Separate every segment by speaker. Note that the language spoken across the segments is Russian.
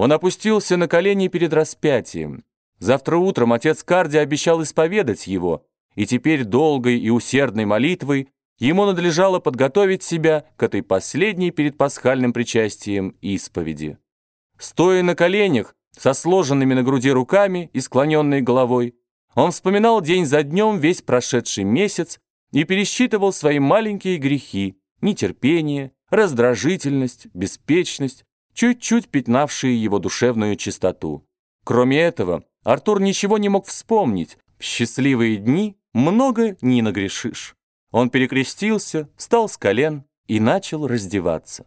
Speaker 1: Он опустился на колени перед распятием. Завтра утром отец Карди обещал исповедать его, и теперь долгой и усердной молитвой ему надлежало подготовить себя к этой последней перед пасхальным причастием исповеди. Стоя на коленях, со сложенными на груди руками и склоненной головой, он вспоминал день за днем весь прошедший месяц и пересчитывал свои маленькие грехи, нетерпение, раздражительность, беспечность, чуть-чуть пятнавшие его душевную чистоту. Кроме этого, Артур ничего не мог вспомнить. В счастливые дни много не нагрешишь. Он перекрестился, встал с колен и начал раздеваться.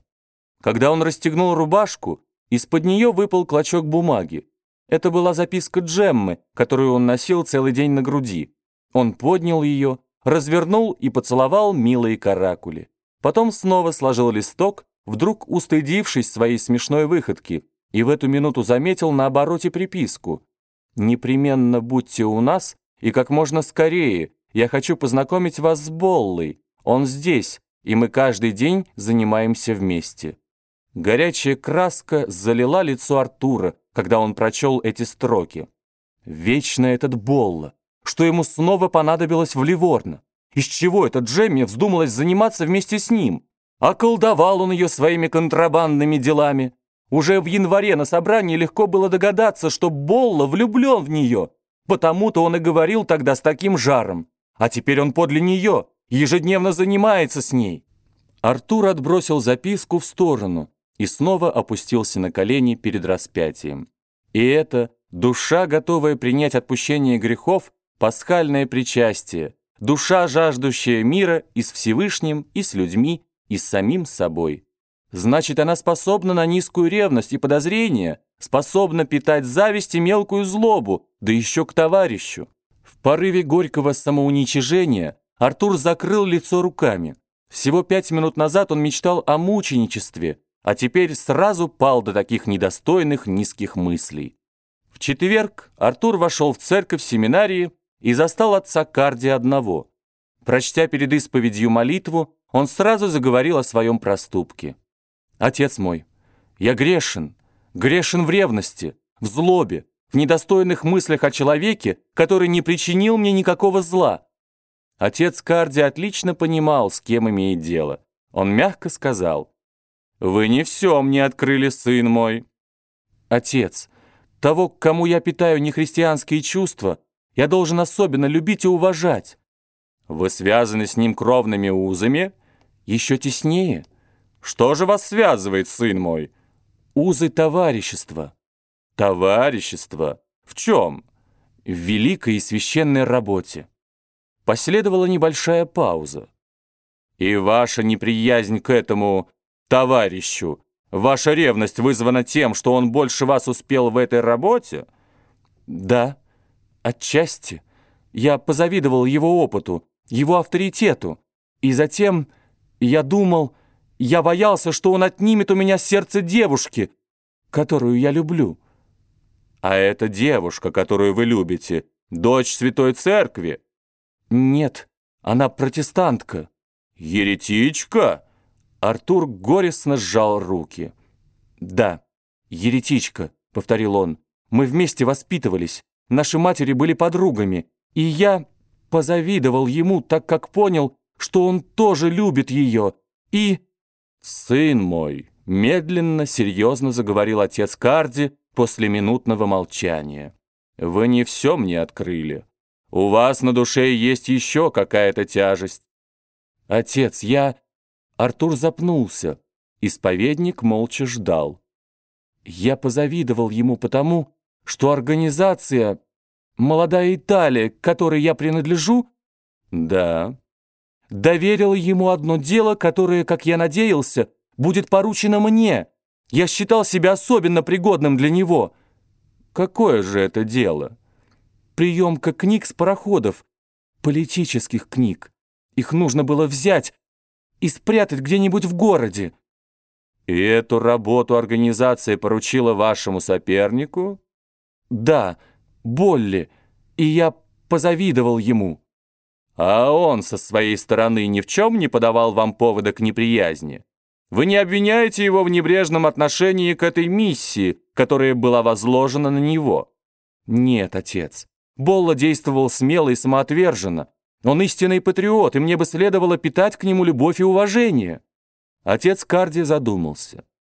Speaker 1: Когда он расстегнул рубашку, из-под нее выпал клочок бумаги. Это была записка Джеммы, которую он носил целый день на груди. Он поднял ее, развернул и поцеловал милые каракули. Потом снова сложил листок, вдруг устыдившись своей смешной выходки, и в эту минуту заметил на обороте приписку. «Непременно будьте у нас и как можно скорее. Я хочу познакомить вас с Боллой. Он здесь, и мы каждый день занимаемся вместе». Горячая краска залила лицо Артура, когда он прочел эти строки. Вечно этот Болла, что ему снова понадобилось в Ливорно. Из чего это Джемми вздумалась заниматься вместе с ним? Околдовал он ее своими контрабандными делами. Уже в январе на собрании легко было догадаться, что Болла влюблен в нее. Потому-то он и говорил тогда с таким жаром. А теперь он подле нее, ежедневно занимается с ней. Артур отбросил записку в сторону и снова опустился на колени перед распятием. И это душа, готовая принять отпущение грехов, пасхальное причастие, душа, жаждущая мира и с Всевышним, и с людьми, и с самим собой. Значит, она способна на низкую ревность и подозрение, способна питать зависть и мелкую злобу, да еще к товарищу. В порыве горького самоуничижения Артур закрыл лицо руками. Всего пять минут назад он мечтал о мученичестве, а теперь сразу пал до таких недостойных низких мыслей. В четверг Артур вошел в церковь семинарии и застал отца Карди одного. Прочтя перед исповедью молитву, он сразу заговорил о своем проступке. «Отец мой, я грешен, грешен в ревности, в злобе, в недостойных мыслях о человеке, который не причинил мне никакого зла». Отец Карди отлично понимал, с кем имеет дело. Он мягко сказал, «Вы не все мне открыли, сын мой». «Отец, того, к кому я питаю нехристианские чувства, я должен особенно любить и уважать». «Вы связаны с ним кровными узами?» «Еще теснее». «Что же вас связывает, сын мой?» «Узы товарищества». «Товарищество? В чем?» «В великой и священной работе». Последовала небольшая пауза. «И ваша неприязнь к этому товарищу. Ваша ревность вызвана тем, что он больше вас успел в этой работе? Да, отчасти. Я позавидовал его опыту, его авторитету. И затем я думал, я боялся, что он отнимет у меня сердце девушки, которую я люблю. А эта девушка, которую вы любите, дочь Святой Церкви? Нет, она протестантка. Еретичка? Артур горестно сжал руки. «Да, еретичка», — повторил он, — «мы вместе воспитывались, наши матери были подругами, и я позавидовал ему, так как понял, что он тоже любит ее, и...» «Сын мой», — медленно, серьезно заговорил отец Карди после минутного молчания, «вы не все мне открыли. У вас на душе есть еще какая-то тяжесть». «Отец, я...» Артур запнулся. Исповедник молча ждал. Я позавидовал ему потому, что организация «Молодая Италия», к которой я принадлежу, да, доверила ему одно дело, которое, как я надеялся, будет поручено мне. Я считал себя особенно пригодным для него. Какое же это дело? Приемка книг с пароходов, политических книг. Их нужно было взять, и спрятать где-нибудь в городе. И эту работу организация поручила вашему сопернику? Да, Болли, и я позавидовал ему. А он со своей стороны ни в чем не подавал вам повода к неприязни. Вы не обвиняете его в небрежном отношении к этой миссии, которая была возложена на него. Нет, отец, Болла действовал смело и самоотверженно. Он истинный патриот, и мне бы следовало питать к нему любовь и уважение. Отец Карди задумался.